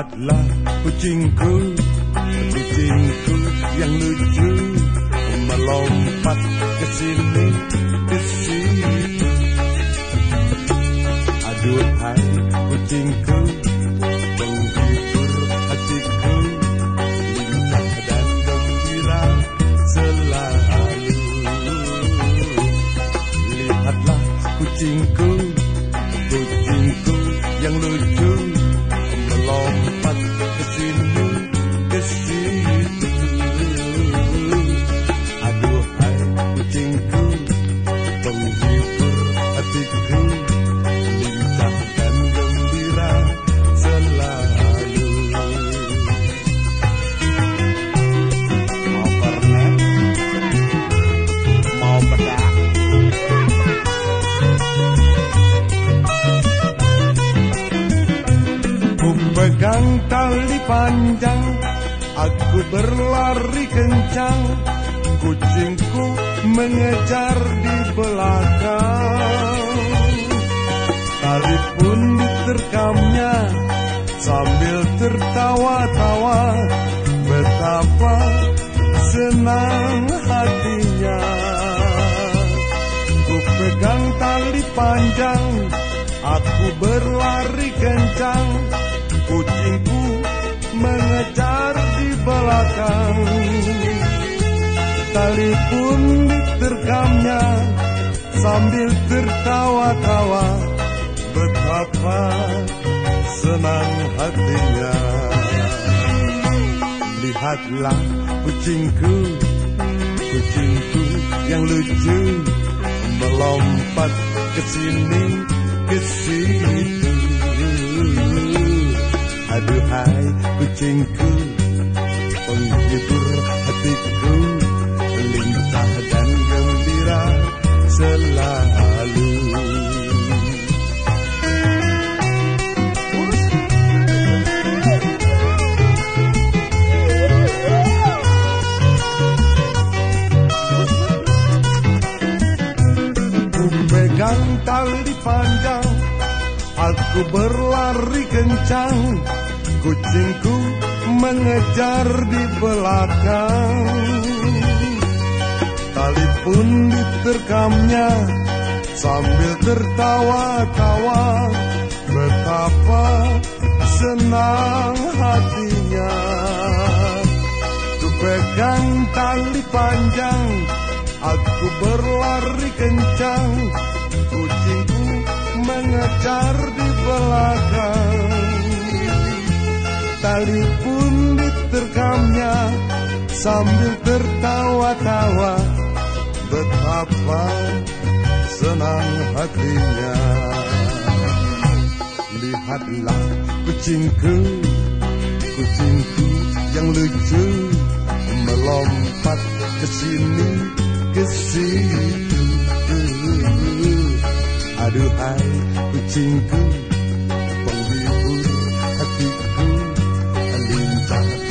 Lihatlah kucingku, kucingku yang lucu melompat ke sini ke sini. Aduhai kucingku, penghibur hatiku, lincah dan gembira selalu. Lihatlah kucingku, kucingku yang lucu tali panjang. Aku berlari kencang. Kucingku mengejar di belakang. Tali pun diterkamnya Sambil tertawa-tawa. Betapa senang hatinya. Ku pegang tali panjang. Aku berlari kencang pun diterkamnya Sambil tertawa-tawa Betapa senang hatinya. Lihatlah kucingku Kucingku yang lucu Melompat ke sini ke situ. Aduhai kucingku Penghibur hatiku pegang tali panjang Aku berlari kencang. Kucingku mengejar di belakang. Tali pun diterkamnya Sambil tertawa-tawa Betapa senang hatinya. Ku pegang tali panjang Aku berlari Tali pun diterkamnya Sambil tertawa-tawa Betapa senang hatinya. Lihatlah kucingku Kucingku yang lucu Melompat ke sini ke situ. Aduhai kucingku Thank you.